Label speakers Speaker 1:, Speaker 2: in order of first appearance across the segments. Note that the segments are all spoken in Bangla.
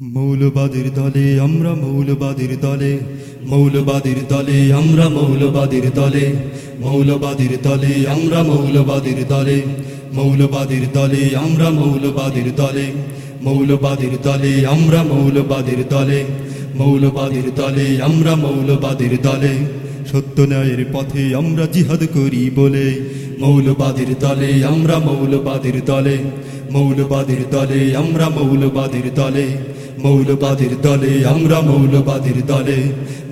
Speaker 1: মৌলবাদীর দলে আমরা মৌলবাদীর দলে মৌলবাদীর দলে আমরা মৌলবাদীর দলে মৌলবাদীর দলে আমরা মৌলবাদীর দলে মৌলবাদীর দলে আমরা মৌলবাদীর দলে মৌলবাদীর দলে আমরা মৌলবাদীর দলে মৌলবাদীর দলে আমরা মৌলবাদীর দলে, সত্য ন্যায়ের পথে আমরা জিহাদ করি বলে, মৌলবাদীর দলে আমরা মৌলবাদীর দলে মৌলবাদীর দলে আমরা মৌলবাদীর দলে মৌলবাদীর দলে আমরা মৌলবাদীর দলে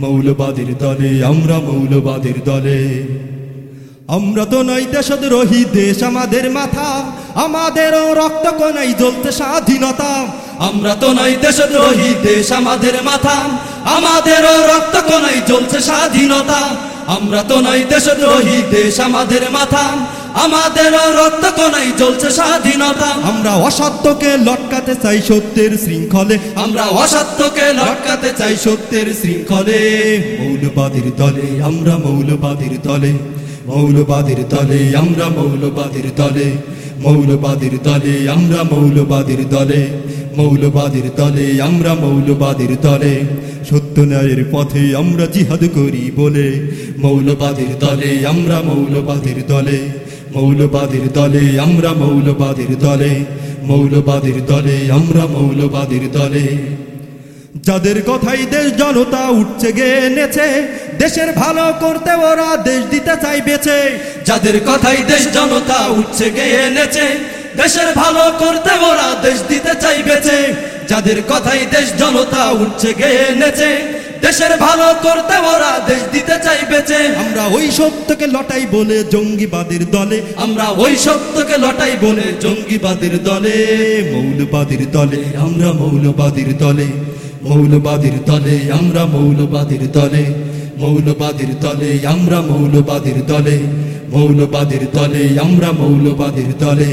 Speaker 1: মৌলবাদীর দলে আমরা মৌলবাদীর দলে। আমরা তো নই দেশদ্রোহী দেশ আমাদের মাথা, আমাদেরও রক্ত কনাই জ্বলতে স্বাধীনতা।
Speaker 2: আমরা তো নই দেশদ্রোহী দেশ আমাদের মাথা। আমাদেরও রক্ত কোনাই জ্বলছে স্বাধীনতা। আমরা তো নই দেশদ্রোহী দেশ আমাদের মাথা। আমাদেরও রক্ত কোনাই জ্বলছে স্বাধীনতা।
Speaker 1: আমরা অসত্যকে লটকাতে চাই সত্যের শৃঙ্খলে।
Speaker 2: আমরা অসত্যকে লটকাতে চাই সত্যের শৃঙ্খলে।
Speaker 1: মৌলবাদীর দলে আমরা মৌলবাদীর দলে। মৌলবাদীর দলে আমরা মৌলবাদীর দলে। মৌলবাদীর দলে আমরা মৌলবাদীর দলে। মৌলবাদীর দলে আমরা মৌলবাদীর দলে সত্য ন্যায়ের পথে আমরা জিহাদ করি বলে। মৌলবাদীর দলে আমরা মৌলবাদীর দলে মৌলবাদীর দলে আমরা মৌলবাদীর দলে মৌলবাদীর দলে আমরা মৌলবাদীর দলে যাদের কথাই দেশ জনতা উঠছে গে নেছে, দেশের ভালো করতে ওরা দেশ দিতে চাই বেছে।
Speaker 2: যাদের কথাই দেশ জনতা উঠছে গিয়ে এনেছে দেশের ভালো করতে ওরা দেশ দিতে চাই যাদের কথাই দেশ জনতা উঠছে গিয়ে এনেছে দেশের ভালো করতে ওরা দেশ দিতে চাই বেছে
Speaker 1: আমরা ওই সত্যকে লটাই বলে জঙ্গিবাদের দলে।
Speaker 2: আমরা ওই সত্যকে লটাই বলে জঙ্গিবাদের দলে।
Speaker 1: মৌলবাদীর দলে আমরা মৌলবাদীর দলে। মৌলবাদীর দলে আমরা মৌলবাদীর দলে। মৌলবাদীর দলে আমরা মৌলবাদীর দলে। মৌলবাদীর দলে আমরা মৌলবাদীর দলে।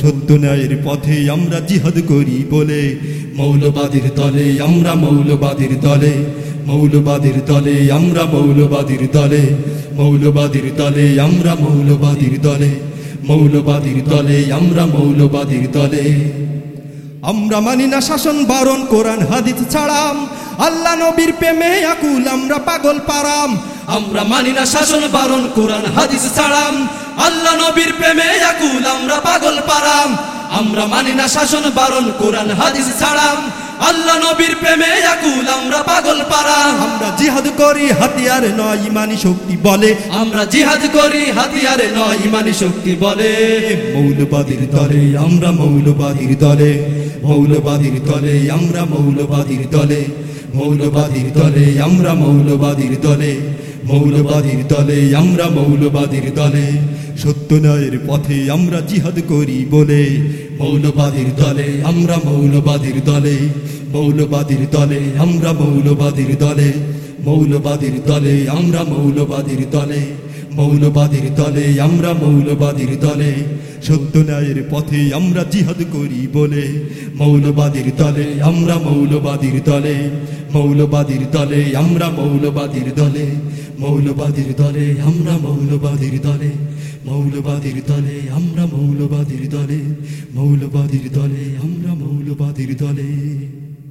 Speaker 1: সত্য ন্যায়ের পথে আমরা জিহাদ করি বলে, মৌলবাদীর দলে আমরা মৌলবাদীর দলে মৌলবাদীর দলে আমরা মৌলবাদীর দলে মৌলবাদীর দলে আমরা মৌলবাদীর দলে মৌলবাদীর দলে আমরা মৌলবাদীর দলে। আমরা মানি না শাসন বারণ কোরআন হাদিস ছাড়াম আল্লাহ নবীর প্রেমে আকুল, আমরা পাগল পারাম।
Speaker 2: আমরা মানি না শাসন বারণ, কোরআন, হাদিস ছাড়াম। আল্লাহ নবীর প্রেমে আকুল, আমরা পাগল পারাম। আমরা মানি না শাসন বারণ, কোরআন, হাদিস ছাড়াম। আল্লাহ নবীর প্রেমে আকুল, আমরা পাগল পারাম।
Speaker 1: আমরা জিহাদ করি, হাতিয়ার নয়, ইমানি শক্তি বলে।
Speaker 2: আমরা জিহাদ করি, হাতিয়ারে নয়, ইমানি শক্তি বলে।
Speaker 1: মৌলবাদীর দলে, আমরা মৌলবাদীর দলে। মৌলবাদীর দলে, আমরা মৌলবাদীর দলে। মৌলবাদীর দলে, আমরা মৌলবাদীর দলে মৌলবাদীর দলে, আমরা মৌলবাদীর দলে। সত্য ন্যায়ের পথে আমরা জিহাদ করি বলে, মৌলবাদীর দলে, আমরা মৌলবাদীর দলে মৌলবাদীর দলে, আমরা মৌলবাদীর দলে মৌলবাদীর দলে, আমরা মৌলবাদীর দলে। মৌলবাদীর দলে, আমরা মৌলবাদীর দলে। সত্য ন্যায়ের পথে আমরা জিহাদ করি বলে। মৌলবাদীর দলে, আমরা মৌলবাদীর দলে। মৌলবাদীর দলে, আমরা মৌলবাদীর দলে। মৌলবাদীর দলে, আমরা মৌলবাদীর দলে। মৌলবাদীর দলে, আমরা মৌলবাদীর দলে। মৌলবাদীর দলে, আমরা মৌলবাদীর দলে।